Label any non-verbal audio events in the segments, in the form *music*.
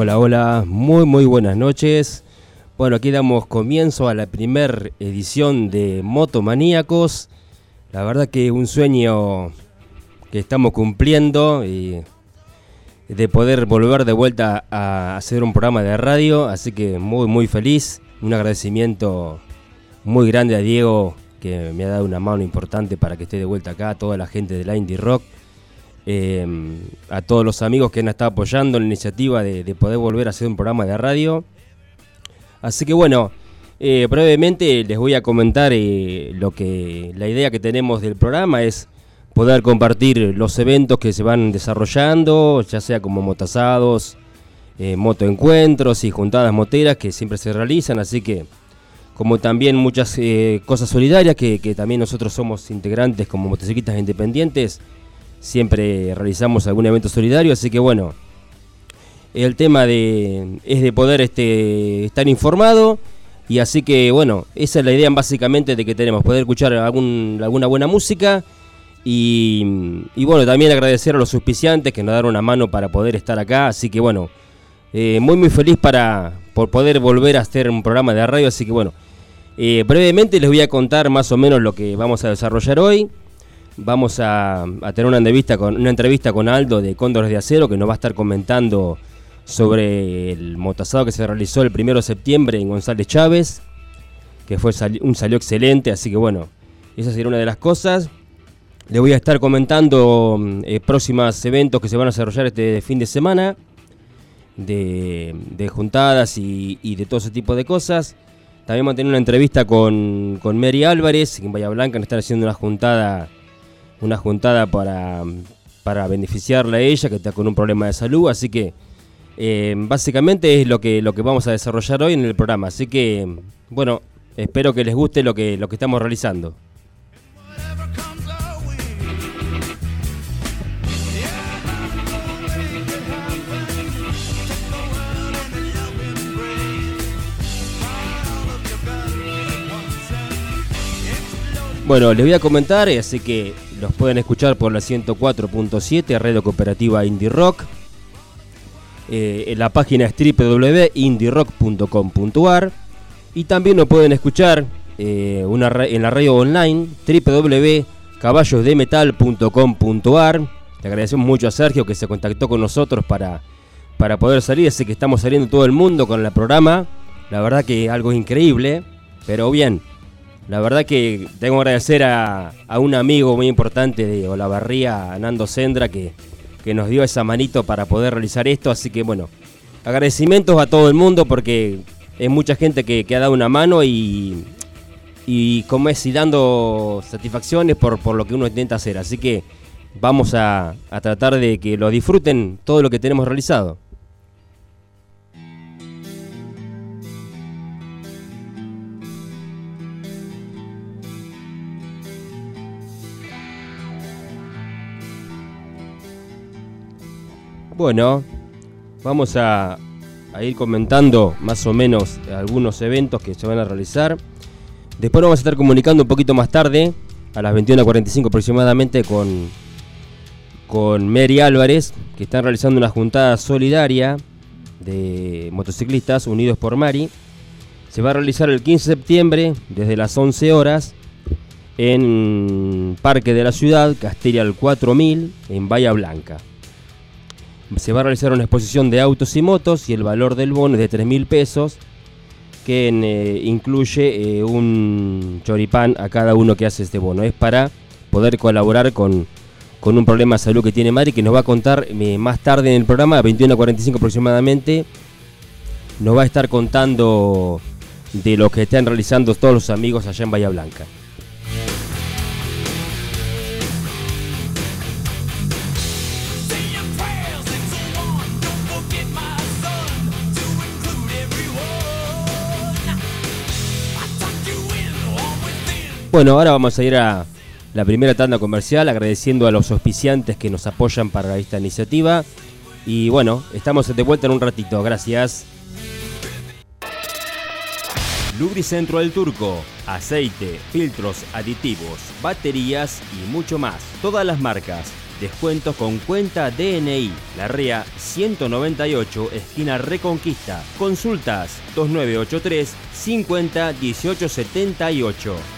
Hola, hola, muy muy buenas noches. Bueno, aquí damos comienzo a la primera edición de Motomaníacos. La verdad que un sueño que estamos cumpliendo y de poder volver de vuelta a hacer un programa de radio, así que muy muy feliz. Un agradecimiento muy grande a Diego que me ha dado una mano importante para que esté de vuelta acá, toda la gente de la Indie Rock Em, a todos los amigos que han estado apoyando la iniciativa de, poder volver a hacer un programa de radio. Así que bueno, eh, brevemente les voy a comentar eh, lo que la idea que tenemos del programa es poder compartir los eventos que se van desarrollando, ya sea como motasados, eh, motoencuentros y juntadas moteras que siempre se realizan, así que como también muchas cosas solidarias que, que, también nosotros somos integrantes como motociclistas independientes siempre realizamos algún evento solidario, así que bueno, el tema de, es de poder este, estar informado y así que bueno, esa es la idea básicamente de que tenemos, poder escuchar algún, alguna buena música y, bueno, también agradecer a los auspiciantes que nos dieron una mano para poder estar acá, así que bueno, eh, muy muy feliz para, por poder volver a hacer un programa de radio, así que bueno, eh, brevemente les voy a contar más o menos lo que vamos a desarrollar hoy vamos a, tener una entrevista, con, una entrevista con Aldo de Cóndores de Acero que nos va a estar comentando sobre el motasado que se realizó el 1 de septiembre en González Chávez, que fue un salió excelente, así que bueno, esa sería una de las cosas. Le voy a estar comentando mm, eh, próximos eventos que se van a desarrollar este fin de semana, de, juntadas y, de todo ese tipo de cosas. También vamos a tener una entrevista con, con Mary Álvarez, en Bahía Blanca, nos están haciendo una juntada una juntada para, para beneficiarla a ella, que está con un problema de salud, así que eh, básicamente es lo que, lo que vamos a desarrollar hoy en el programa, así que bueno, espero que les guste lo que, lo que estamos realizando. Bueno, les voy a comentar, así que los pueden escuchar por la 104.7, Radio Cooperativa Indie Rock. Eh, la página es www.indierock.com.ar y también nos pueden escuchar eh, en la radio online www.caballosdemetal.com.ar. Le agradecemos mucho a Sergio que se contactó con nosotros para, para poder salir, así que estamos saliendo todo el mundo con el programa. La verdad que algo increíble, pero bien, la verdad que tengo que agradecer a, un amigo muy importante de Olavarría, Nando Sendra, que, nos dio esa manito para poder realizar esto. Así que bueno, agradecimientos a todo el mundo porque es mucha gente que, ha dado una mano y, y como es, y dando satisfacciones por, por lo que uno intenta hacer. Así que vamos a, a tratar de que lo disfruten todo lo que tenemos realizado. Bueno, vamos a, ir comentando más o menos algunos eventos que se van a realizar. Después nos vamos a estar comunicando un poquito más tarde, a las 21.45 aproximadamente, con, con Mary Álvarez, que están realizando una juntada solidaria de motociclistas unidos por Mari. Se va a realizar el 15 de septiembre desde las 11 horas en Parque de la Ciudad, Castilla 4000, en Bahía Blanca. Se va a realizar una exposición de autos y motos y el valor del bono es de 3 mil pesos, que eh, incluye eh, un choripán a cada uno que hace este bono. Es para poder colaborar con, un problema de salud que tiene Mari, que nos va a contar eh, más tarde en el programa, a 21.45 aproximadamente, nos va a estar contando de lo que están realizando todos los amigos allá en Bahía Blanca. Bueno, ahora vamos a ir a la primera tanda comercial agradeciendo a los auspiciantes que nos apoyan para esta iniciativa. Y bueno, estamos de vuelta en un ratito. Gracias. Lubricentro del Turco, aceite, filtros, aditivos, baterías y mucho más. Todas las marcas. Descuentos con cuenta DNI. La REA 198, esquina Reconquista. Consultas 2983 50 1878.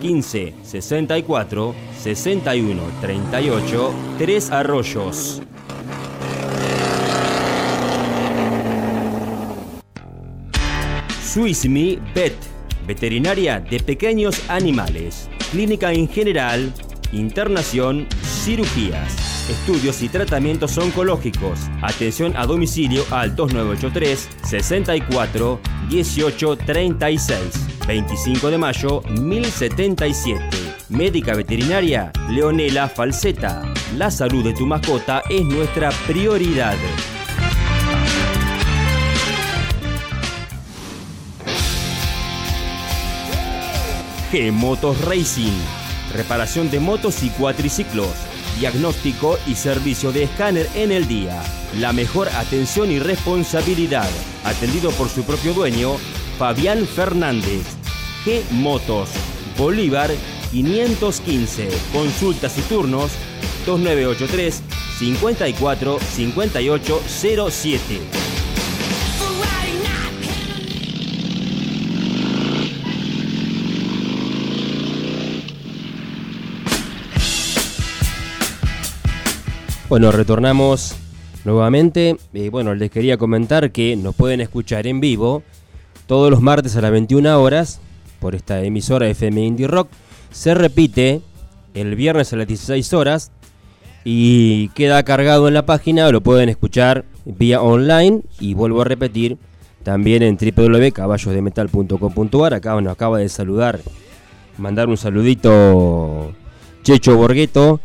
15 64 61 38 Tres Arroyos. Swissme Vet, veterinaria de pequeños animales, clínica en general, internación, cirugías, estudios y tratamientos oncológicos, atención a domicilio al 2983 64 18 36. 25 de mayo 1077. Médica veterinaria Leonela Falseta. La salud de tu mascota es nuestra prioridad. G-Motos Racing. Reparación de motos y cuatriciclos. Diagnóstico y servicio de escáner en el día. La mejor atención y responsabilidad. Atendido por su propio dueño, Fabián Fernández. G Motos, Bolívar 515. Consultas y turnos 2983 54 58 07. Bueno, retornamos nuevamente. Eh, bueno, les quería comentar que nos pueden escuchar en vivo todos los martes a las 21 horas por esta emisora FM Indie Rock. Se repite el viernes a las 16 horas y queda cargado en la página, lo pueden escuchar vía online y vuelvo a repetir también en www.caballosdemetal.com.ar. Acá nos acaba de saludar, mandar un saludito Checho Borgueto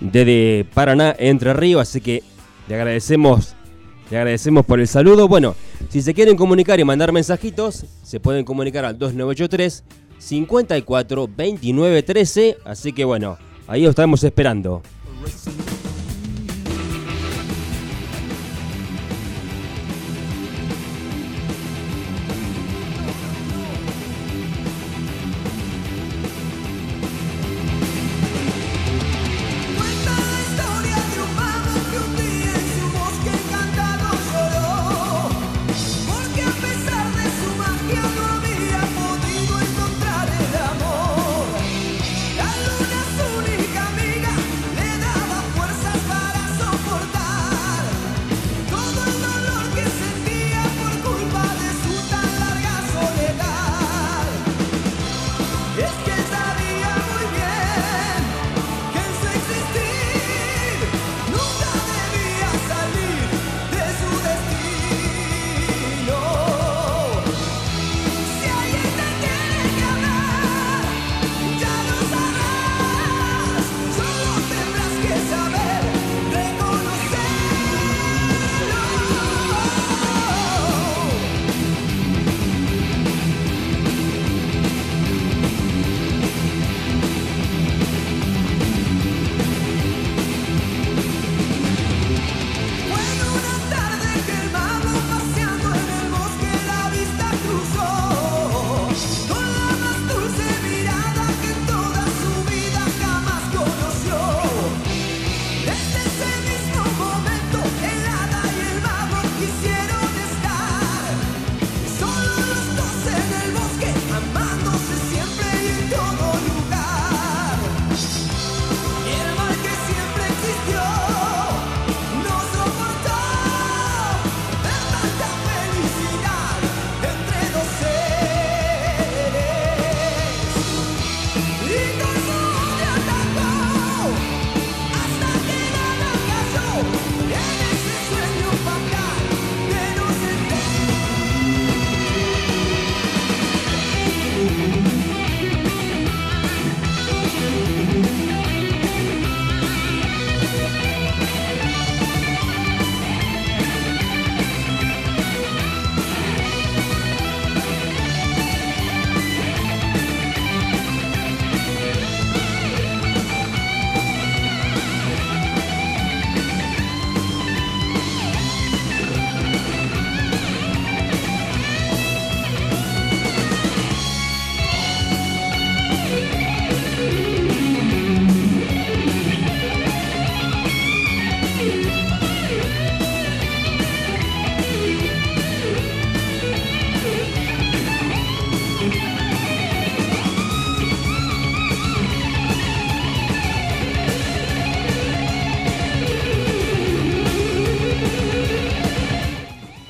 desde Paraná, Entre Ríos, así que le agradecemos le agradecemos por el saludo. Bueno, si se quieren comunicar y mandar mensajitos, se pueden comunicar al 2983 54 29 13. Así que bueno, ahí os estamos esperando.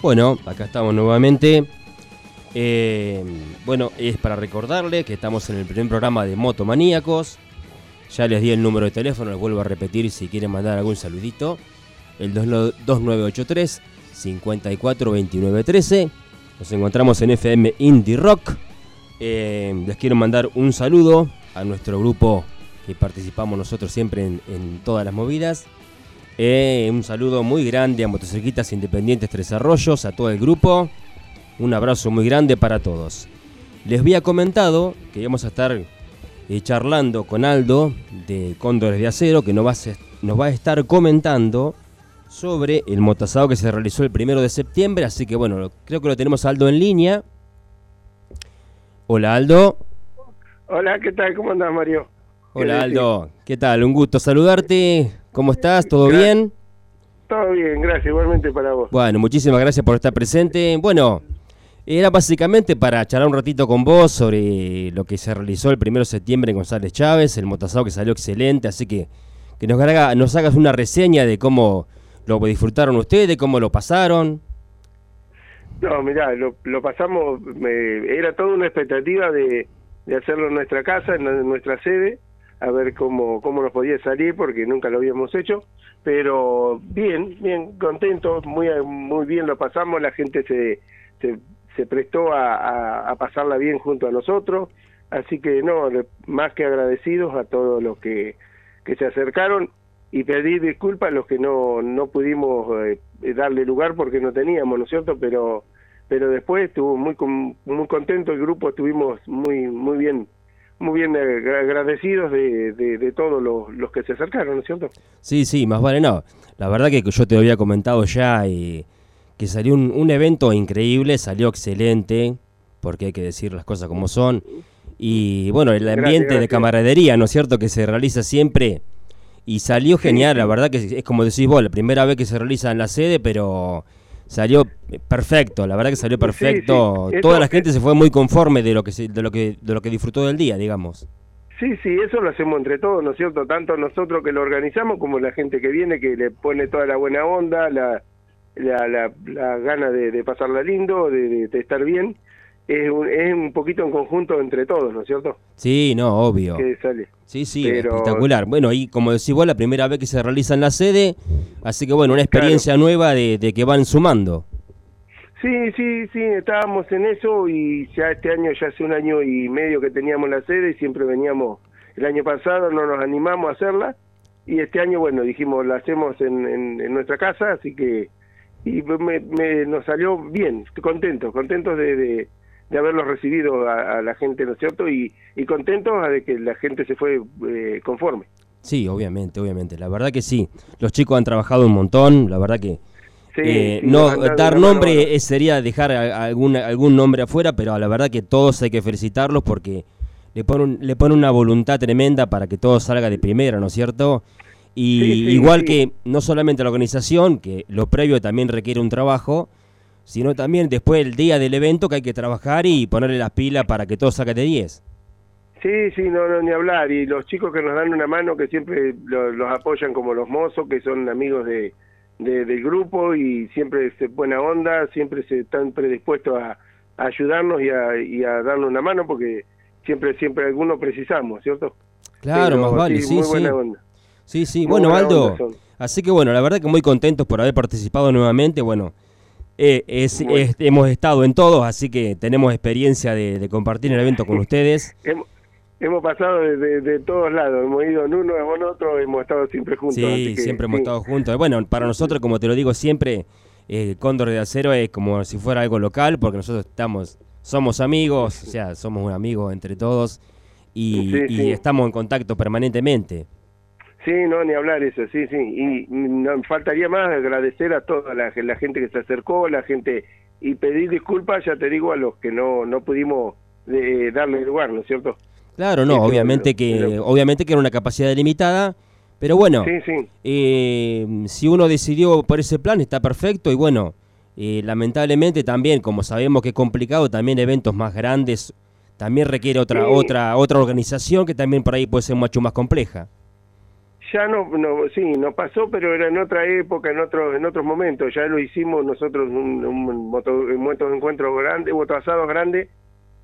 Bueno, acá estamos nuevamente. Eh, bueno, es para recordarle que estamos en el primer programa de Motomaníacos. Ya les di el número de teléfono, les vuelvo a repetir si quieren mandar algún saludito. El 2983 542913. Nos encontramos en FM Indie Rock. Eh, les quiero mandar un saludo a nuestro grupo que participamos nosotros siempre en, todas las movidas. Eh, un saludo muy grande a Motociclistas Independientes Tres Arroyos, a todo el grupo. Un abrazo muy grande para todos. Les había comentado que íbamos a estar eh, charlando con Aldo de Cóndores de Acero, que nos va, a, nos va a estar comentando sobre el motasado que se realizó el primero de septiembre. Así que bueno, creo que lo tenemos Aldo en línea. Hola Aldo. Hola, ¿qué tal? ¿Cómo andas, Mario? Hola Aldo, ¿qué tal? Un gusto saludarte. ¿Cómo estás? ¿Todo bien? Todo bien, gracias, igualmente para vos. Bueno, muchísimas gracias por estar presente. Bueno, era básicamente para charlar un ratito con vos sobre lo que se realizó el 1 de septiembre en González Chávez, el motasado que salió excelente, así que que nos, nos hagas una reseña de cómo lo disfrutaron ustedes, cómo lo pasaron. No, mirá, lo, pasamos, era toda una expectativa de, hacerlo en nuestra casa, en, nuestra sede, a ver cómo, cómo nos podía salir, porque nunca lo habíamos hecho, pero bien, bien, contentos, muy, muy bien lo pasamos, la gente se, se prestó a, pasarla bien junto a nosotros, así que no, más que agradecidos a todos los que, que se acercaron y pedir disculpas a los que no, no pudimos eh, darle lugar porque no teníamos, ¿no es cierto? Pero pero después estuvo muy muy contento el grupo, estuvimos muy muy bien muy bien agradecidos de, de, todos los, los, que se acercaron, ¿no es cierto? Sí, sí, más vale no. La verdad que yo te había comentado ya y que salió un, evento increíble, salió excelente, porque hay que decir las cosas como son. Y bueno, el ambiente de camaradería, ¿no es cierto?, que se realiza siempre. Y salió genial, la verdad que es como decís vos, la primera vez que se realiza en la sede, pero salió perfecto, la verdad que salió perfecto. Toda la gente se fue muy conforme de lo que de lo que de lo que disfrutó del día, digamos. Sí, sí, eso lo hacemos entre todos, ¿no es cierto? Tanto nosotros que lo organizamos como la gente que viene, que le pone toda la buena onda, la, la, la, la gana de, de, pasarla lindo, de, de, estar bien, es un, es un poquito en conjunto entre todos, ¿no es cierto? Sí, no, obvio. Que sale. Sí, sí, espectacular. Bueno, y como decís vos, la primera vez que se realiza en la sede, así que bueno, una experiencia nueva de, de que van sumando. Sí, sí, sí, estábamos en eso y ya este año, ya hace un año y medio que teníamos la sede y siempre veníamos, el año pasado no nos animamos a hacerla y este año, bueno, dijimos, la hacemos en, en nuestra casa, así que y me, nos salió bien, contentos, contentos de, de, de haberlos recibido a, la gente, ¿no es cierto? Y, y contentos de que la gente se fue eh, conforme. Sí, obviamente, obviamente. La verdad que sí. Los chicos han trabajado un montón, la verdad que... Eh, no dar nombre sería dejar algún, algún nombre afuera, pero la verdad que todos hay que felicitarlos porque le ponen, le ponen una voluntad tremenda para que todo salga de primera, ¿no es cierto? Y igual que no solamente la organización, que lo previo también requiere un trabajo, sino también después el día del evento que hay que trabajar y ponerle las pilas para que todo saque de 10. Sí, sí, no, no, ni hablar. Y los chicos que nos dan una mano, que siempre los apoyan como los mozos, que son amigos de, del grupo y siempre se buena onda, siempre se están predispuestos a, ayudarnos y a, y a darnos una mano porque siempre, siempre algunos precisamos, ¿cierto? Claro, más vale, sí, sí. Sí, sí, bueno, Aldo, así que bueno, la verdad que muy contentos por haber participado nuevamente, bueno, eh, es, hemos estado en todos, así que tenemos experiencia de, compartir el evento con ustedes. *laughs* hemos, pasado de, todos lados, hemos ido en uno, en otro, hemos estado siempre juntos. Sí, siempre hemos estado juntos. Bueno, para nosotros, como te lo digo siempre, eh, Cóndor de Acero es como si fuera algo local, porque nosotros estamos, somos amigos, o sea, somos un amigo entre todos y, y estamos en contacto permanentemente. Sí, no, ni hablar eso, sí, sí. Y nos faltaría más agradecer a toda la, gente que se acercó, la gente, y pedir disculpas, ya te digo, a los que no, no pudimos eh, darle lugar, ¿no es cierto? Claro, no, obviamente que obviamente que era una capacidad limitada, pero bueno, eh, si uno decidió por ese plan está perfecto y bueno, eh, lamentablemente también, como sabemos que es complicado, también eventos más grandes también requiere otra otra otra organización que también por ahí puede ser mucho más compleja. Ya no, no, sí, nos pasó, pero era en otra época, en otros, en otros momentos. Ya lo hicimos nosotros un, un moto, un encuentro grande, moto asado grande,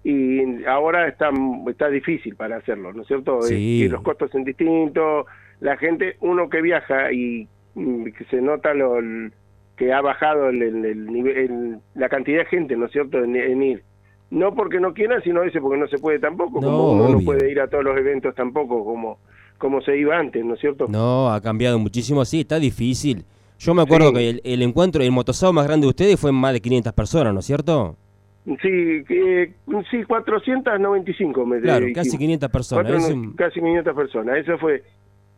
y ahora está, está difícil para hacerlo, ¿no es cierto? Sí. Y los costos son distintos, la gente, uno que viaja y mm, que se nota lo, el- que ha bajado el, el- el nivel, el- la cantidad de gente, ¿no es cierto?, en, en ir. No porque no quiera, sino a veces porque no se puede tampoco, No, como uno no puede ir a todos los eventos tampoco, como, como se iba antes, ¿no es cierto? No, ha cambiado muchísimo, sí, está difícil. Yo me acuerdo Sí. que el, el encuentro, el motosado más grande de ustedes fue más de 500 personas, ¿no es cierto? Sí, que, sí, 495 me Claro, casi 500 personas. Cuatro- es un- Casi 500 personas, eso fue.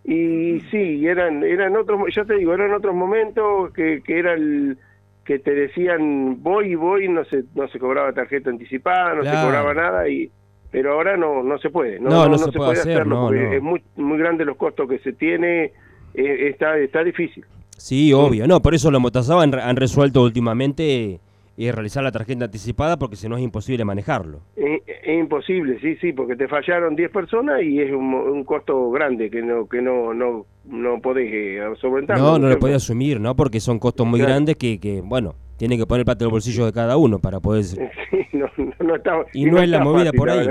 Y sí, eran eran otros, ya te digo, eran otros momentos que, que era el que te decían voy y voy, no se no se cobraba tarjeta anticipada, no Claro. se cobraba nada y pero ahora no no se puede, no, No, no se puede hacer, hacerlo porque es muy muy grande los costos que se tiene, eh, está está difícil. Sí, obvio. No, por eso los motosados han, han resuelto últimamente eh, realizar la tarjeta anticipada porque si no es imposible manejarlo. Es, es imposible, sí, sí, porque te fallaron 10 personas y es un, un costo grande que no que no no no podés eh, solventar. No, no lo podía asumir, ¿no? Porque son costos muy Claro. grandes que, que, bueno, tienen que poner plata en el bolsillo de cada uno para poder... *laughs* Sí, no, no, no está, Y no es la movida fácil, por ahí.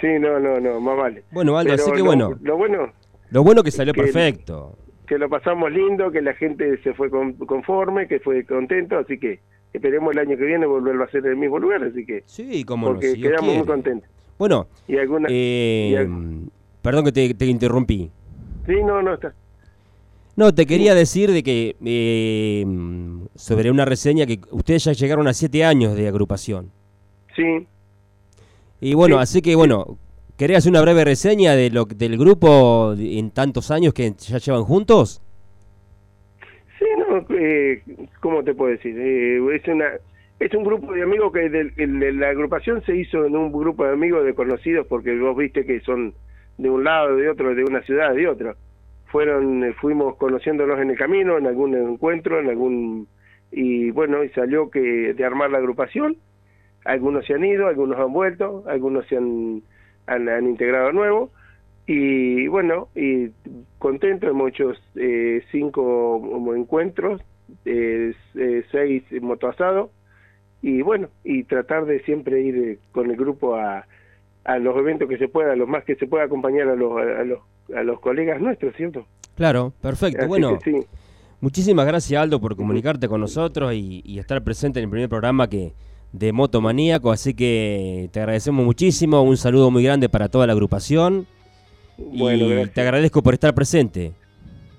Sí, no, no, no, más vale. Bueno, Aldo, Pero así que lo- bueno, Lo bueno, lo bueno que salió que el- perfecto. que lo pasamos lindo, que la gente se fue con- conforme, que fue contento, así que esperemos el año que viene volverlo a hacer en el mismo lugar, así que, Sí, cómo no, porque si quedamos muy contentos. Bueno, Y alguna... eh, y perdón que te, te interrumpí. Sí, no, no está. No, te quería decir de que eh, sobre una reseña que ustedes ya llegaron a siete años de agrupación. Sí, Y bueno, Sí. así que bueno, ¿querés hacer una breve reseña de lo del grupo de- en tantos años que ya llevan juntos? Sí, no, eh, ¿cómo te puedo decir? Eh, es una es un grupo de amigos que el- la agrupación se hizo en un grupo de amigos de conocidos porque vos viste que son de un lado, de otro, de una ciudad, de otro. Fueron, eh, fuimos conociéndonos en el camino, en algún encuentro, en algún y bueno, y salió que de armar la agrupación. Algunos se han ido, algunos han vuelto, algunos se han han, han integrado nuevo y bueno, y contento, hemos hecho eh, cinco encuentros, eh, eh, seis motoasados, y bueno, y tratar de siempre ir eh, con el grupo a, a los eventos que se pueda, los más que se pueda acompañar a los, a, los, a los colegas nuestros, ¿cierto? Claro, perfecto. Así bueno, sí, muchísimas gracias Aldo por comunicarte con nosotros y, y estar presente en el primer programa que de Moto Maníaco, así que te agradecemos muchísimo, un saludo muy grande para toda la agrupación bueno, y gracias. te agradezco por estar presente.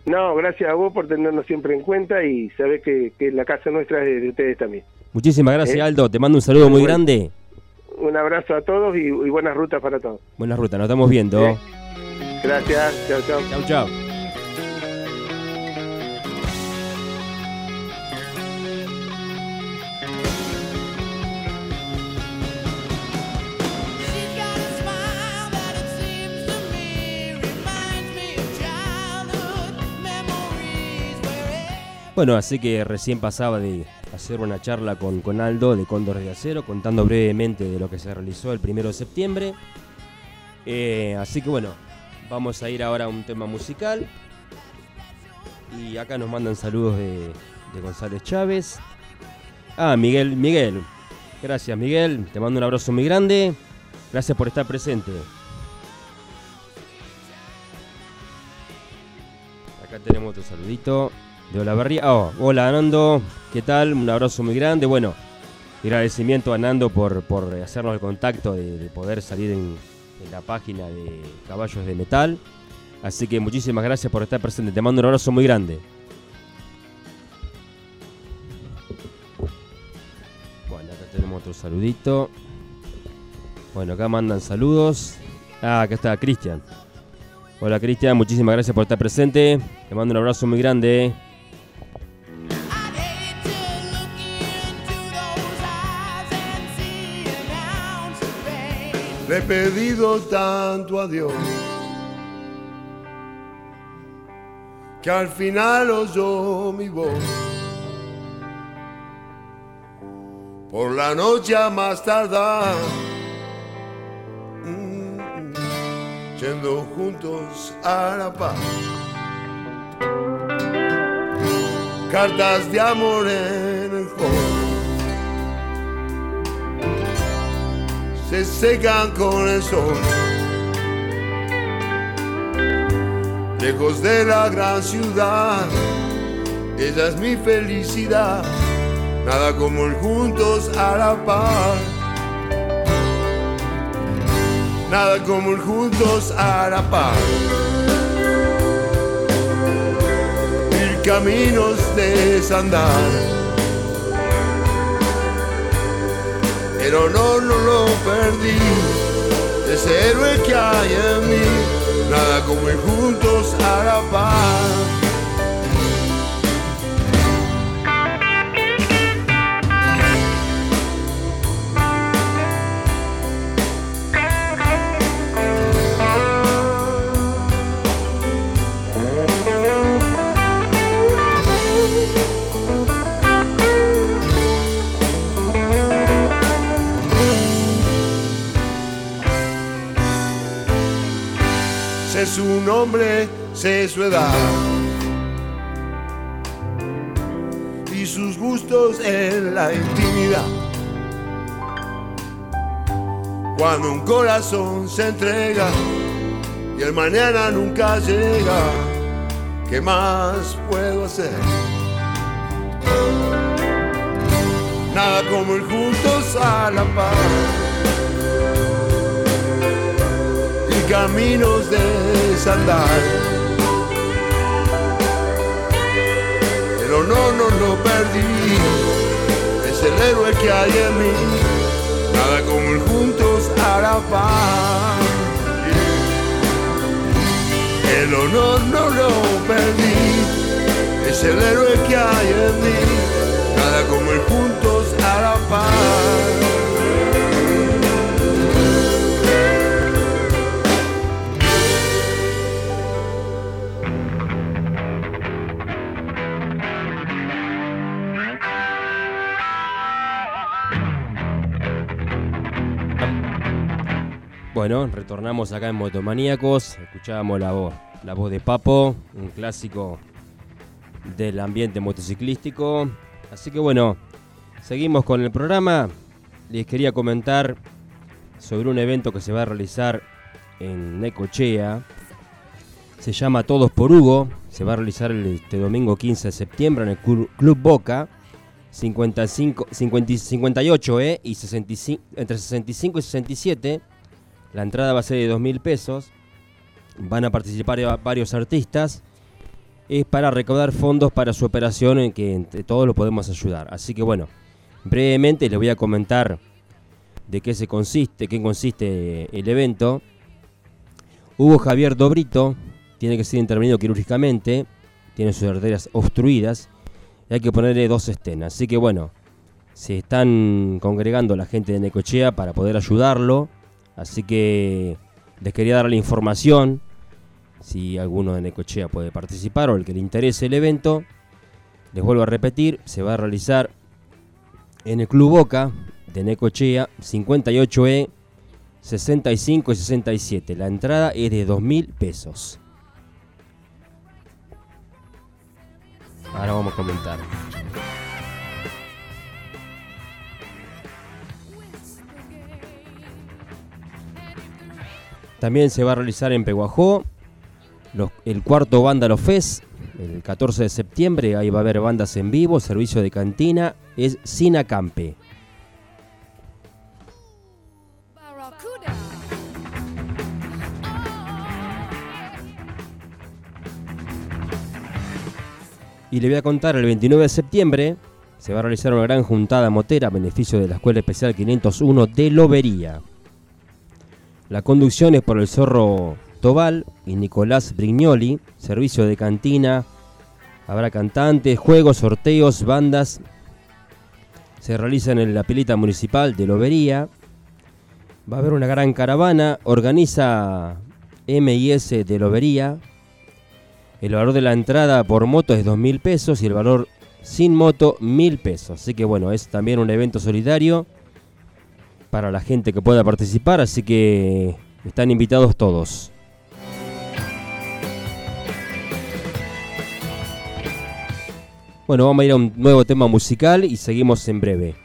No, gracias a vos por tenernos siempre en cuenta y sabés que, que la casa nuestra es de ustedes también. Muchísimas gracias Eh. Aldo, te mando un saludo muy grande. Un abrazo a todos y, y buenas rutas para todos. Buenas rutas, nos estamos viendo. Gracias, chao, chao. Chau, chau. Bueno, así que recién pasaba de hacer una charla con, con Aldo de Cóndor de Acero, contando brevemente de lo que se realizó el primero de septiembre. Eh, así que bueno, vamos a ir ahora a un tema musical. Y acá nos mandan saludos de, de González Chávez. Ah, Miguel, Miguel. Gracias, Miguel. Te mando un abrazo muy grande. Gracias por estar presente. Acá tenemos otro saludito de Olavarría. Oh, hola Nando, ¿qué tal? Un abrazo muy grande. Bueno, agradecimiento a Nando por, por hacernos el contacto de, de poder salir en la página de Caballos de Metal. Así que muchísimas gracias por estar presente. Te mando un abrazo muy grande. Bueno, acá tenemos otro saludito. Bueno, acá mandan saludos. Ah, acá está Cristian. Hola Cristian, muchísimas gracias por estar presente. Te mando un abrazo muy grande. le he pedido tanto a Dios que al final oyó mi voz. Por la noche a más tardar, mm, yendo juntos a la paz. Cartas de amor en el juego Se secan con el sol. Lejos de la gran ciudad, ella es mi felicidad. Nada como el juntos a la par. Nada como el juntos a la par. Mil caminos desandar. El honor no lo perdí. Ese héroe que hay en mí. Nada como el juntos a la par. Su nombre, sé su edad y sus gustos en la intimidad. Cuando un corazón se entrega y el mañana nunca llega, ¿qué más puedo hacer? Nada como ir juntos a la paz. Caminos de desandar. El honor no lo perdí, es el héroe que hay en mí, nada como el juntos la paz. El honor no lo perdí, es el héroe que hay en mí, nada como el juntos la paz. Bueno, retornamos acá en Motomaníacos. Escuchábamos la voz, la voz de Papo, un clásico del ambiente motociclístico. Así que bueno, seguimos con el programa. Les quería comentar sobre un evento que se va a realizar en Necochea. Se llama Todos por Hugo. Se va a realizar este domingo 15 de septiembre en el Clu- Club Boca. 55, 50 58 eh, y 65, entre 65 y 67. La entrada va a ser de 2 mil pesos. Van a participar va- varios artistas. Es para recaudar fondos para su operación en que entre todos lo podemos ayudar. Así que bueno, brevemente les voy a comentar de qué se consiste, qué consiste el evento. Hugo Javier Dobrito tiene que ser intervenido quirúrgicamente, tiene sus arterias obstruidas y hay que ponerle dos estenas. Así que bueno, se están congregando la gente de Necochea para poder ayudarlo. Así que les quería dar la información. Si alguno de Necochea puede participar o el que le interese el evento, les vuelvo a repetir, se va a realizar en el Club Boca de Necochea 58E 65 y 67. La entrada es de 2 mil pesos. Ahora vamos a comentar. También se va a realizar en Peguajó el cuarto Vándalo Fest, el 14 de septiembre. Ahí va a haber bandas en vivo, servicio de cantina. Es Sinacampe. Barracuda. Y le voy a contar, el 29 de septiembre se va a realizar una gran juntada motera a beneficio de la Escuela Especial 501 de Lobería. La conducción es por el Zorro Tobal y Nicolás Brignoli, servicio de cantina, habrá cantantes, juegos, sorteos, bandas. Se realizan en la pilita municipal de Lobería. Va a haber una gran caravana, organiza MIS de Lobería, el valor de la entrada por moto es 2 mil pesos y el valor sin moto mil pesos. Así que bueno, es también un evento solidario para la gente que pueda participar. Así que están invitados todos. Bueno, vamos a ir a un nuevo tema musical y seguimos en breve.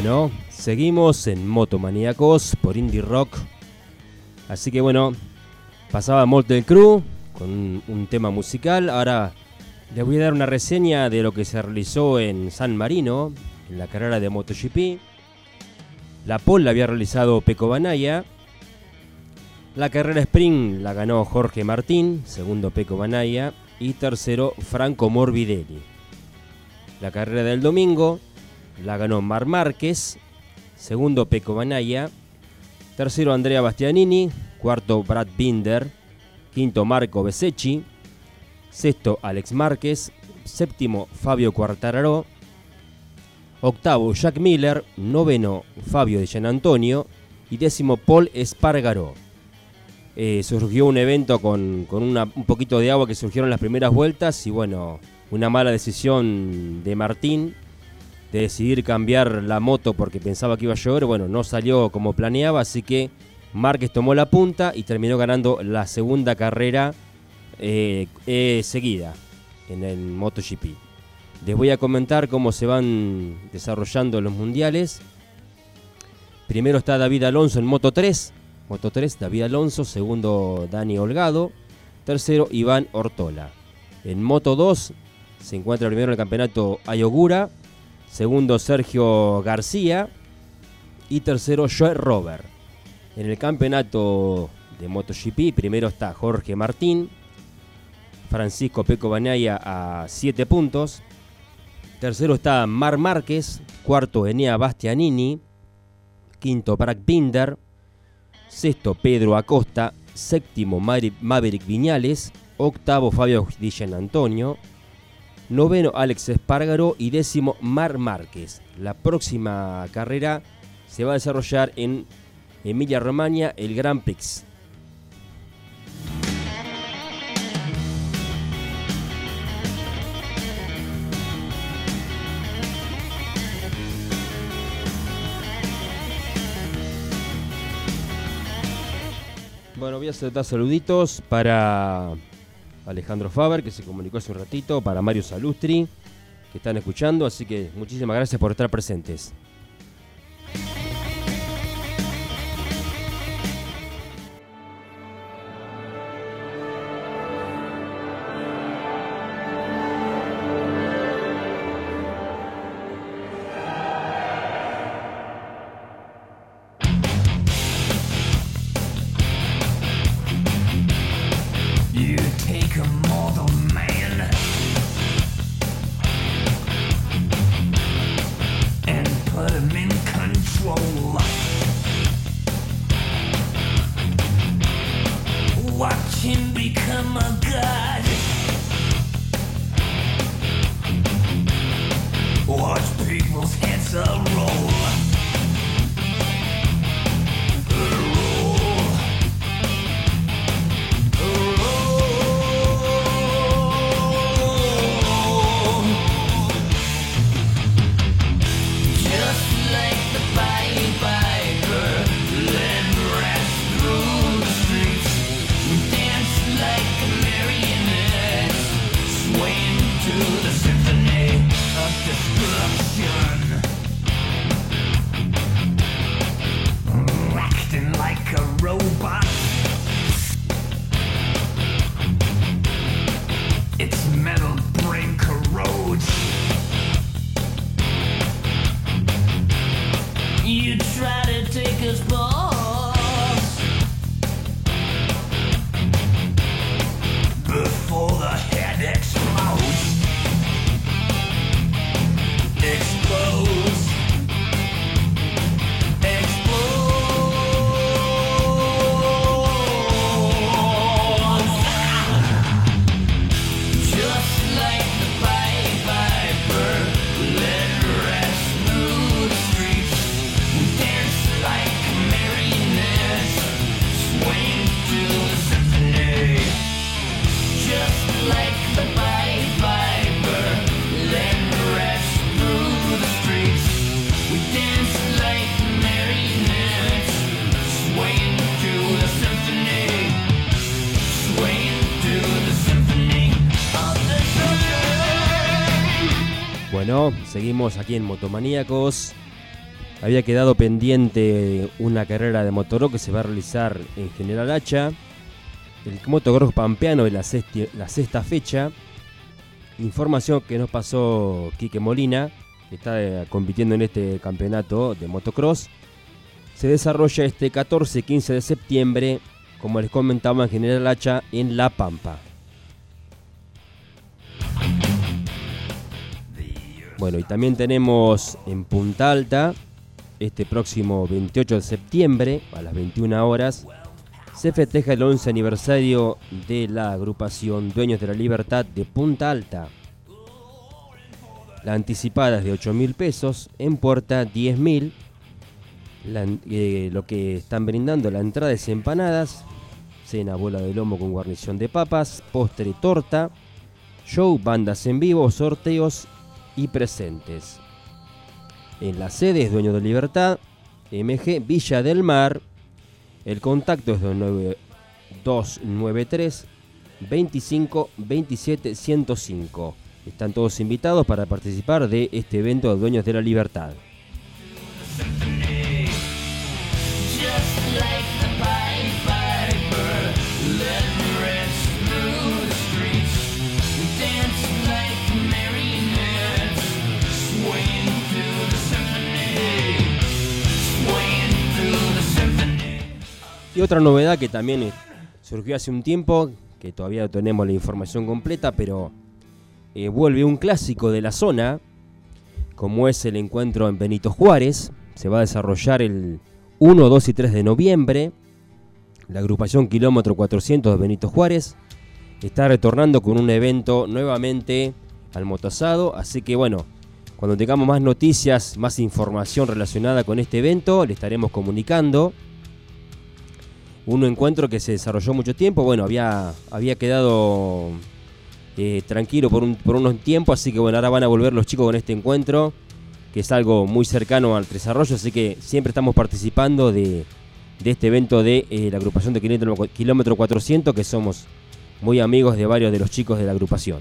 Bueno, seguimos en Motomaníacos por Indie Rock. Así que bueno, pasaba Molten Crew con un, tema musical. Ahora Les voy a dar una reseña de lo que se realizó en San Marino, en la carrera de MotoGP. La pole la había realizado Peco Banaya. La carrera sprint la ganó Jorge Martín, segundo Peco Banaya y tercero Franco Morbidelli. La carrera del domingo la ganó Mar Márquez, segundo Peco Banaya, tercero Andrea Bastianini, cuarto Brad Binder, quinto Marco Besecchi, sexto Alex Márquez, séptimo Fabio Quartararo, octavo Jack Miller, noveno Fabio de Gian Antonio y décimo Paul Espargaró. Eh, surgió un evento con, con un poquito de agua que surgieron las primeras vueltas y bueno, una mala decisión de Martín de decidir cambiar la moto porque pensaba que iba a llover, bueno, no salió como planeaba, así que Márquez tomó la punta y terminó ganando la segunda carrera eh, eh, seguida en el MotoGP. Les voy a comentar cómo se van desarrollando los mundiales. Primero está David Alonso en Moto 3. Moto 3, David Alonso. Segundo, Dani Holgado. Tercero, Iván Ortola. En Moto 2 se encuentra primero en el campeonato Ayogura. Segundo, Sergio García. Y tercero, Joe Robert. En el campeonato de MotoGP, primero está Jorge Martín. Francisco Peco Banaya a 7 puntos. Tercero está Mar Márquez. Cuarto, Enea Bastianini. Quinto, Brad Binder. Sexto, Pedro Acosta. Séptimo, Maverick Viñales. Octavo, Fabio Di Antonio. Noveno, Alex Espargaro. Y décimo, Mar Márquez. La próxima carrera se va a desarrollar en Emilia Romagna, el Grand Prix. Bueno, voy a hacer saluditos para Alejandro Faber, que se comunicó hace un ratito, para Mario Salustri, que están escuchando, así que muchísimas gracias por estar presentes. Seguimos aquí en Motomaníacos. Había quedado pendiente una carrera de motocross que se va a realizar en General Hacha. El motocross pampeano de la, sexta fecha. información que nos pasó Quique Molina, que está eh, compitiendo en este campeonato de motocross. Se desarrolla este 14 y 15 de septiembre, como les comentaba en General Hacha, en La Pampa. Bueno, y también tenemos en Punta Alta, este próximo 28 de septiembre, a las 21 horas, se festeja el 11 aniversario de la agrupación Dueños de la Libertad de Punta Alta. La anticipada es de 8 mil pesos, en puerta 10 mil. Eh, lo que están brindando la entrada es empanadas, cena bola de lomo con guarnición de papas, postre torta, show, bandas en vivo, sorteos y presentes. En la sede es Dueño de Libertad, MG Villa del Mar. El contacto es 29 293 25 27 105. Están todos invitados para participar de este evento de Dueños de la Libertad. Y otra novedad que también eh, surgió hace un tiempo, que todavía no tenemos la información completa, pero eh, vuelve un clásico de la zona, como es el encuentro en Benito Juárez. Se va a desarrollar el 1, 2 y 3 de noviembre. La agrupación Kilómetro 400 de Benito Juárez está retornando con un evento nuevamente al motosado. Así que bueno, cuando tengamos más noticias, más información relacionada con este evento, le estaremos comunicando un encuentro que se desarrolló mucho tiempo. Bueno, había, había quedado eh, tranquilo por, un, por unos tiempos, así que bueno, ahora van a volver los chicos con este encuentro, que es algo muy cercano al desarrollo, así que siempre estamos participando de, de este evento de eh, la agrupación de Kilómetro, Kilómetro 400, que somos muy amigos de varios de los chicos de la agrupación.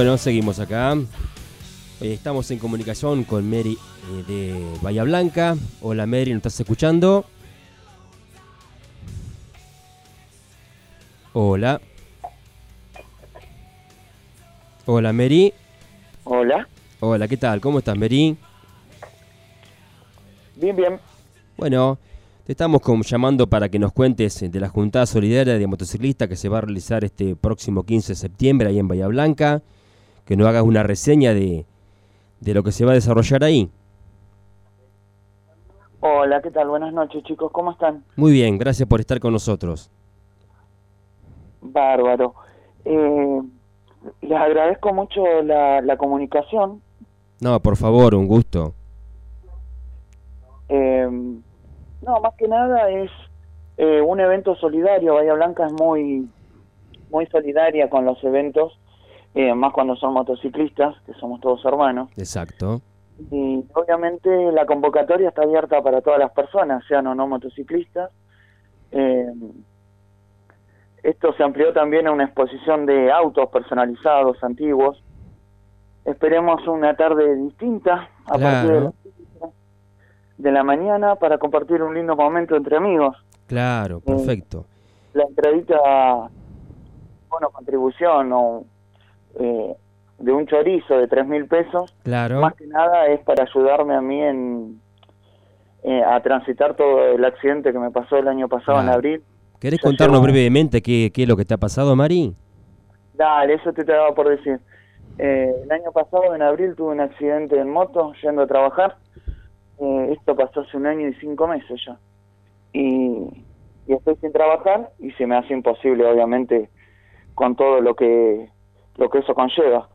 Bueno, seguimos acá. Eh, estamos en comunicación con Mary eh, de Bahía Blanca. Hola Mary, ¿nos estás escuchando? Hola. Hola Mary. Hola, Hola, ¿qué tal? ¿Cómo estás Mary? bien, bien. Bueno, te estamos llamando para que nos cuentes eh, de la Juntada Solidaria de Motociclistas que se va a realizar este próximo 15 de septiembre ahí en Bahía Blanca. Que nos hagas una reseña de, de lo que se va a desarrollar ahí. Hola, ¿qué tal? Buenas noches, chicos, ¿cómo están? Muy bien, gracias por estar con nosotros. Bárbaro. Eh, les agradezco mucho la, la comunicación. No, por favor, un gusto. Eh, no, más que nada es eh, un evento solidario. Bahía Blanca es muy, muy solidaria con los eventos, eh, más cuando son motociclistas, que somos todos hermanos. Exacto. Y obviamente la convocatoria está abierta para todas las personas, sean o no motociclistas. Eh, esto se amplió también a una exposición de autos personalizados, antiguos. Esperemos una tarde distinta a partir de 5 de la mañana para compartir un lindo momento entre amigos. Claro, perfecto. La entradita, bueno, contribución o, eh, de un chorizo de tres mil pesos Claro. más que nada es para ayudarme a mí en eh, a transitar todo el accidente que me pasó el año pasado en abril. ¿Querés ya contarnos llevo- brevemente qué, qué es lo que te ha pasado, Mari? Dale, eso te estaba por decir. Eh, el año pasado en abril tuve un accidente en moto yendo a trabajar. Eh, esto pasó hace un año y cinco meses ya. Y, y estoy sin trabajar y se me hace imposible, obviamente, con todo lo que lo que eso conlleva.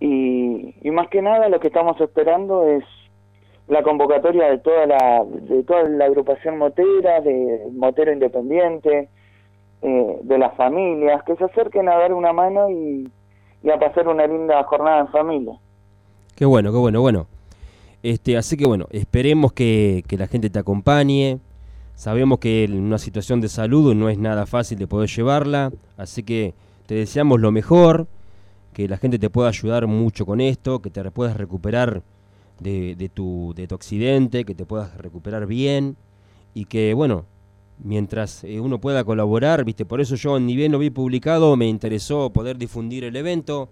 Y, más que nada lo que estamos esperando es la convocatoria de toda la de toda la agrupación motera, de motero independiente, eh, de las familias, que se acerquen a dar una mano y, y a pasar una linda jornada en familia. Qué bueno, qué bueno, bueno. Este, así que bueno, esperemos que, que la gente te acompañe. Sabemos que en una situación de salud no es nada fácil de poder llevarla, así que te deseamos lo mejor, que la gente te pueda ayudar mucho con esto, que te puedas recuperar de, de tu, de tu accidente, que te puedas recuperar bien y que bueno, mientras eh, uno pueda colaborar, viste, por eso yo ni bien lo vi publicado, me interesó poder difundir el evento,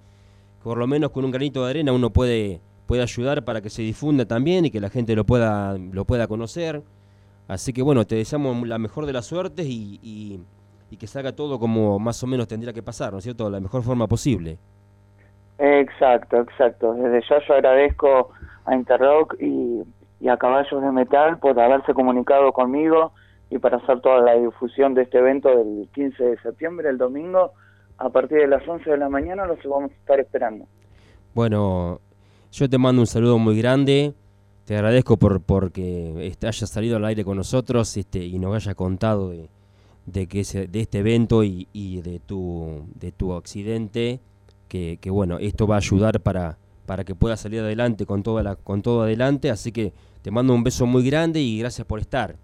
por lo menos con un granito de arena uno puede, puede ayudar para que se difunda también y que la gente lo pueda, lo pueda conocer. Así que bueno, te deseamos la mejor de las suertes y, y- y que salga todo como más o menos tendría que pasar, ¿no es cierto? La mejor forma posible. Exacto, exacto. Desde ya yo agradezco a Interrock y, a Caballos de Metal por haberse comunicado conmigo y para hacer toda la difusión de este evento del 15 de septiembre, el domingo, a partir de las 11 de la mañana los vamos a estar esperando. Bueno, yo te mando un saludo muy grande. Te agradezco por porque este, hayas salido al aire con nosotros este, y nos haya contado de, de que de este evento y, y de tu de tu accidente. Que, que, bueno, esto va a ayudar para, para que puedas salir adelante con toda la, con todo adelante. Así que te mando un beso muy grande y gracias por estar.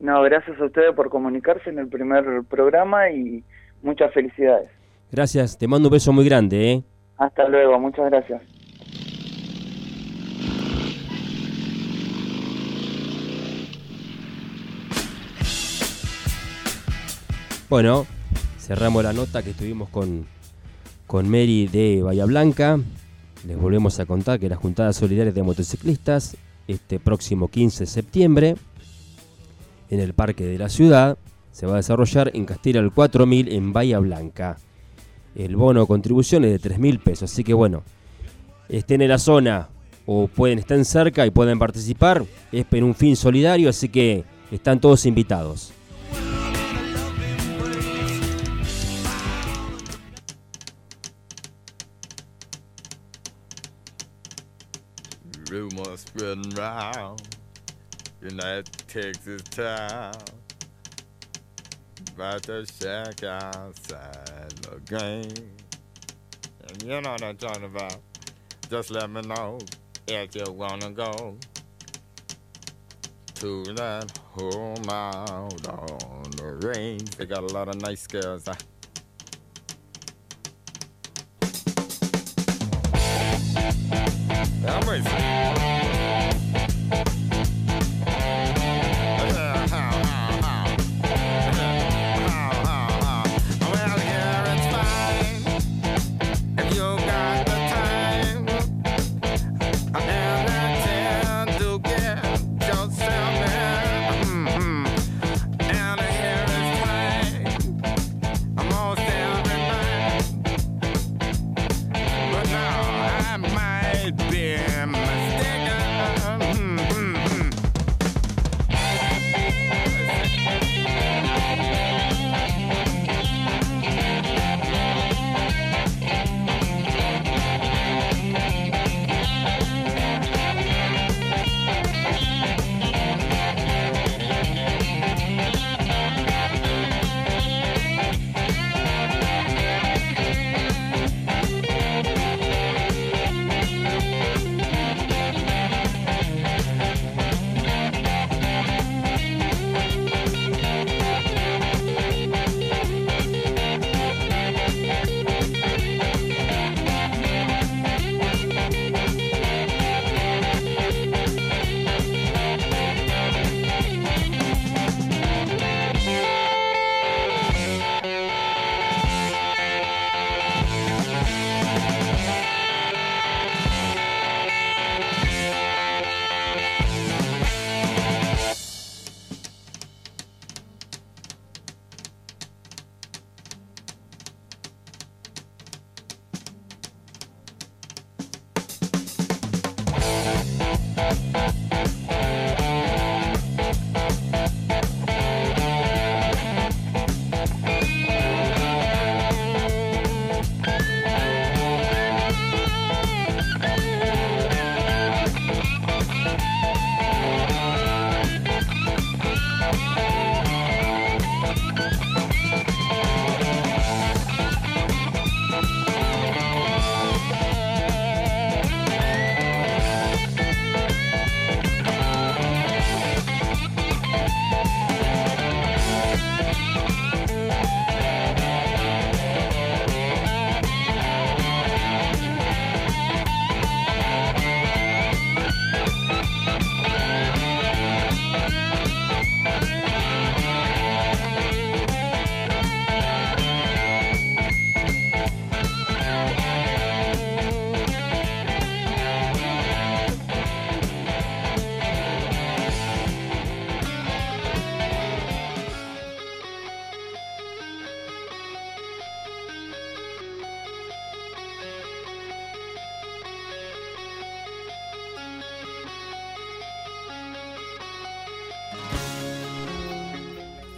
No, gracias a ustedes por comunicarse en el primer programa y muchas felicidades. Gracias, te mando un beso muy grande, ¿eh? Hasta luego, muchas gracias. Bueno, cerramos la nota que estuvimos con, con Mary de Bahía Blanca. Les volvemos a contar que las juntadas solidarias de motociclistas, este próximo 15 de septiembre, en el Parque de la Ciudad, se va a desarrollar en Castilla al 4000 en Bahía Blanca. El bono de contribución es de 3.000 pesos, así que bueno, estén en la zona o pueden estar cerca y pueden participar, es en un fin solidario, así que están todos invitados. Rumors spreading round in that Texas town about the shack outside the game. And you know what I'm talking about. Just let me know if you wanna go to that home out on the range. They got a lot of nice girls. Huh? I'm racing.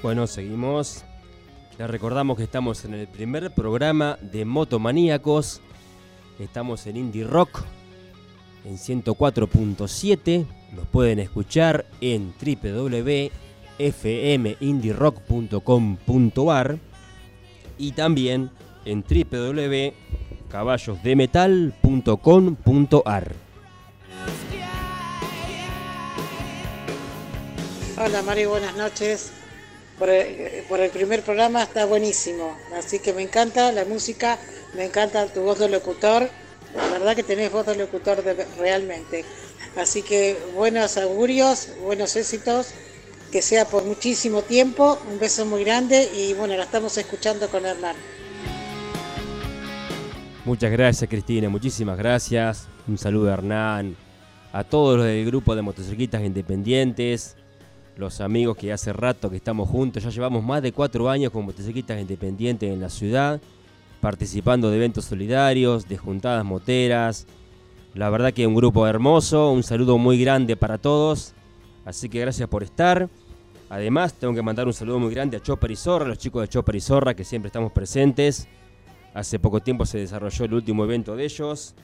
Bueno, seguimos. Les recordamos que estamos en el primer programa de Motomaníacos. Estamos en Indie Rock en 104.7. Nos pueden escuchar en www.fmindyrock.com.ar y también en www.caballosdemetal.com.ar. Hola Mari, buenas noches. Por el, por el primer programa está buenísimo, así que me encanta la música, me encanta tu voz de locutor, la verdad que tenés voz de locutor de- realmente. Así que buenos augurios, buenos éxitos, que sea por muchísimo tiempo, un beso muy grande y bueno, la estamos escuchando con Hernán. Muchas gracias Cristina, muchísimas gracias. Un saludo a Hernán, a todos los del grupo de motociclistas independientes, los amigos que hace rato que estamos juntos, ya llevamos más de cuatro años con motociclistas independientes en la ciudad, participando de eventos solidarios, de juntadas moteras. La verdad que un grupo hermoso, un saludo muy grande para todos, así que gracias por estar. Además, tengo que mandar un saludo muy grande a Chopper y Zorra, los chicos de Chopper y Zorra que siempre estamos presentes. Hace poco tiempo se desarrolló el último evento de ellos.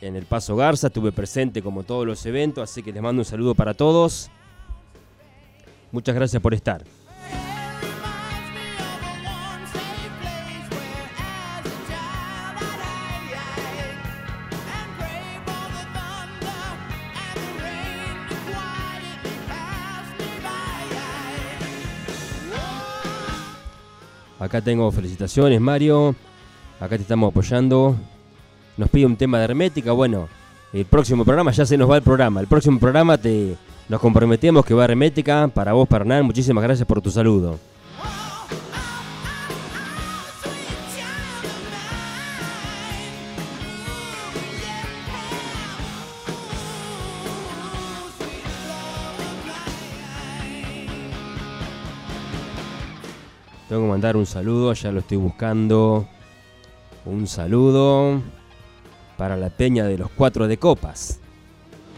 En el Paso Garza estuve presente como todos los eventos, así que les mando un saludo para todos. Muchas gracias por estar. Acá tengo felicitaciones, Mario. Acá te estamos apoyando. Nos pide un tema de hermética. Bueno, el próximo programa ya se nos va el programa. El próximo programa te nos comprometemos que va hermética para vos, para. Muchísimas gracias por tu saludo. Tengo que mandar un saludo, ya lo estoy buscando. Un saludo para la peña de los cuatro de copas.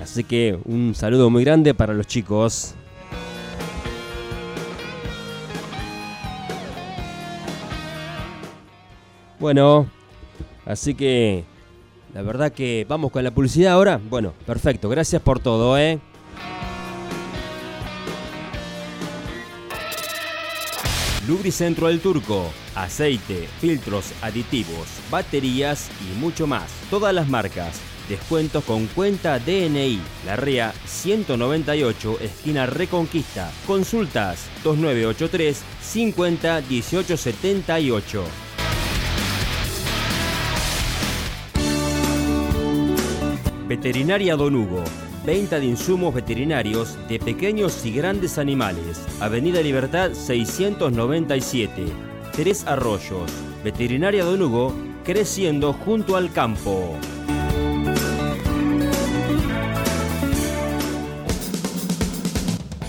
Así que un saludo muy grande para los chicos. Bueno, así que la verdad que vamos con la publicidad ahora. Bueno, perfecto, gracias por todo, ¿eh? Lubricentro del Turco, aceite, filtros, aditivos, baterías y mucho más. Todas las marcas. Descuentos con cuenta DNI. La REA 198, esquina Reconquista. Consultas 2983 50 18 78. Veterinaria Don Hugo. Venta de insumos veterinarios de pequeños y grandes animales. Avenida Libertad 697. Tres Arroyos. Veterinaria Don Hugo, creciendo junto al campo.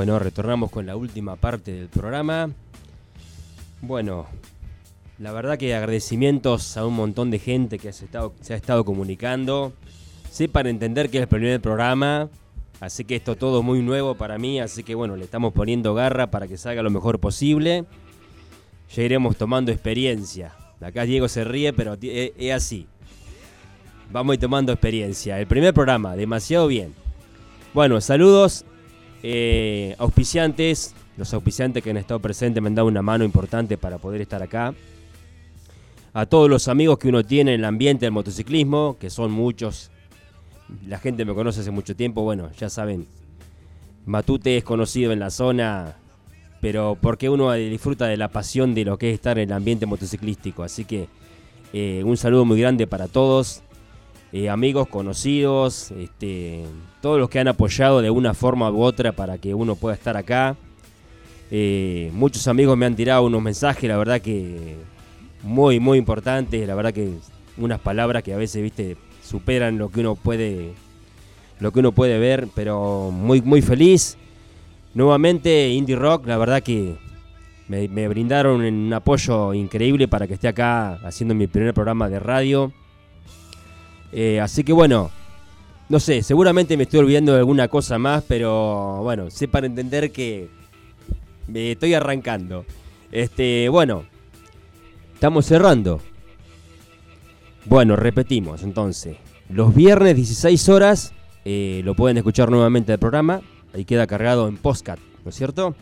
Bueno, retornamos con la última parte del programa. Bueno, la verdad que agradecimientos a un montón de gente que se ha estado, comunicando. Sepan entender que es el primer programa, así que esto todo muy nuevo para mí, así que bueno, le estamos poniendo garra para que salga lo mejor posible. Ya iremos tomando experiencia. Acá Diego se ríe, pero es, es así. Vamos a ir tomando experiencia. El primer programa, demasiado bien. Bueno, saludos eh, auspiciantes, los auspiciantes que han estado presentes me han dado una mano importante para poder estar acá. A todos los amigos que uno tiene en el ambiente del motociclismo, que son muchos. La gente me conoce hace mucho tiempo, bueno, ya saben. Matute es conocido en la zona, pero porque uno disfruta de la pasión de lo que es estar en el ambiente motociclístico. Así que eh, un saludo muy grande para todos eh, amigos, conocidos, este, todos los que han apoyado de una forma u otra para que uno pueda estar acá. Eh, muchos amigos me han tirado unos mensajes, la verdad que muy, muy importantes, la verdad que unas palabras que a veces, viste, superan lo que uno puede, lo que uno puede ver, pero muy, muy feliz. Nuevamente Indie Rock, la verdad que me, me brindaron un apoyo increíble para que esté acá haciendo mi primer programa de radio. Eh, así que bueno, no sé, seguramente me estoy olvidando de alguna cosa más, pero bueno, sé para entender que me estoy arrancando. Este, bueno, estamos cerrando. Bueno, repetimos entonces. Los viernes 16 horas eh, lo pueden escuchar nuevamente el programa. Ahí queda cargado en postcat, ¿no es cierto?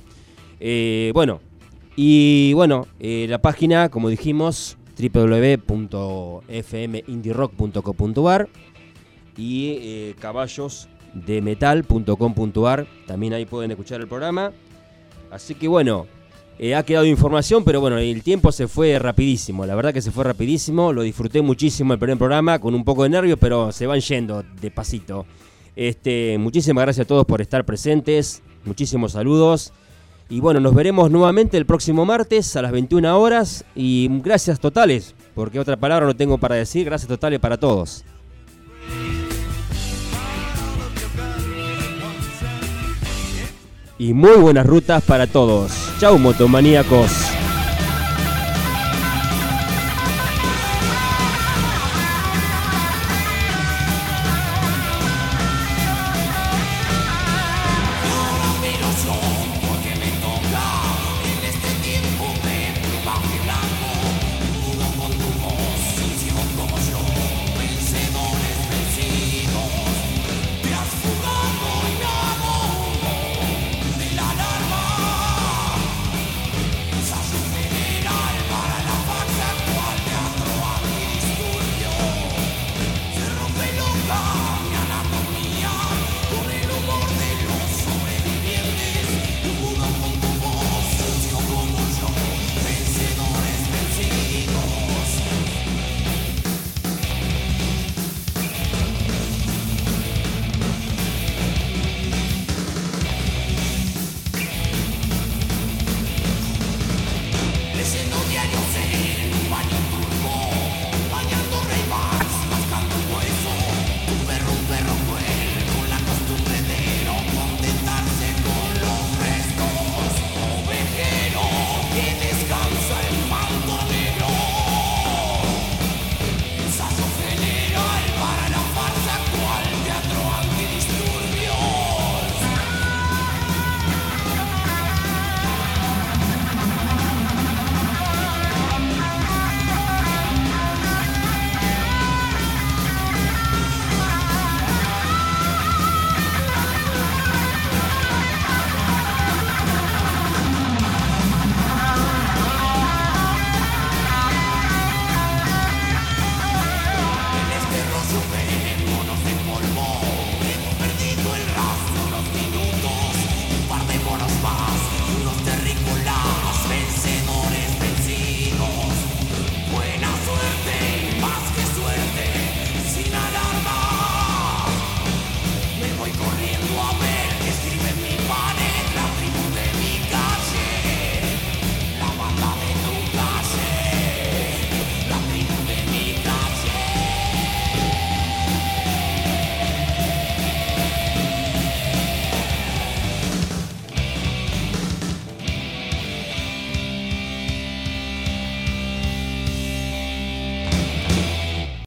Eh, bueno, y bueno, la página, como dijimos, www.fmindirock.com.ar y eh, caballosdemetal.com.ar. También ahí pueden escuchar el programa. Así que bueno, eh, ha quedado información, pero bueno, el tiempo se fue rapidísimo. La verdad que se fue rapidísimo. Lo disfruté muchísimo el primer programa, con un poco de nervios, pero se van yendo de pasito. Este, muchísimas gracias a todos por estar presentes. Muchísimos saludos. Y bueno, nos veremos nuevamente el próximo martes a las 21 horas. Y gracias totales, porque otra palabra no tengo para decir. Gracias totales para todos. Y muy buenas rutas para todos. Chau, motomaníacos.